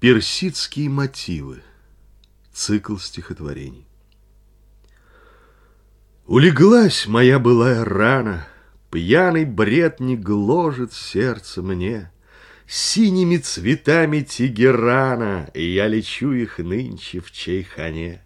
Персидские мотивы. Цикл стихотворений. Улеглась моя былая рана, Пьяный бред не гложет сердце мне. Синими цветами Тегерана Я лечу их нынче в чайхане.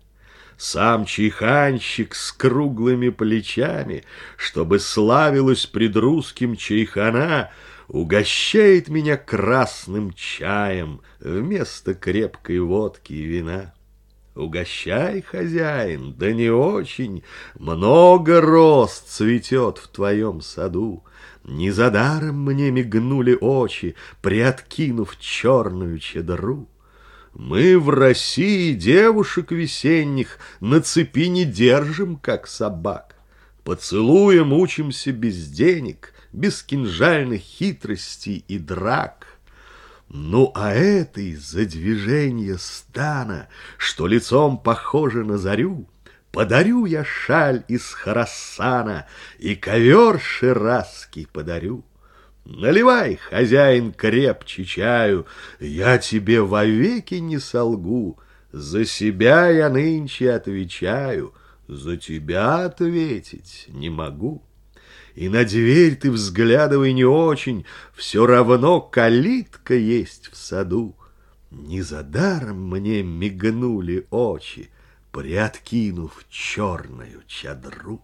Сам чайханщик с круглыми плечами, Чтобы славилась пред русским чайхана, Угощает меня красным чаем Вместо крепкой водки и вина. Угощай, хозяин, да не очень, Много роз цветет в твоем саду. Не за даром мне мигнули очи, Приоткинув черную чедру. Мы в России девушек весенних На цепи не держим, как собак. Поцелуем учимся без денег, без кинжальных хитростей и драк. Ну, а этой за движение стана, что лицом похоже на зарю, Подарю я шаль из Харасана и ковер ширасский подарю. Наливай, хозяин, крепче чаю, я тебе вовеки не солгу, За себя я нынче отвечаю, за тебя ответить не могу. И на дверь ты взглядывай не очень, Все равно калитка есть в саду. Не за даром мне мигнули очи, Приоткинув черную чадру.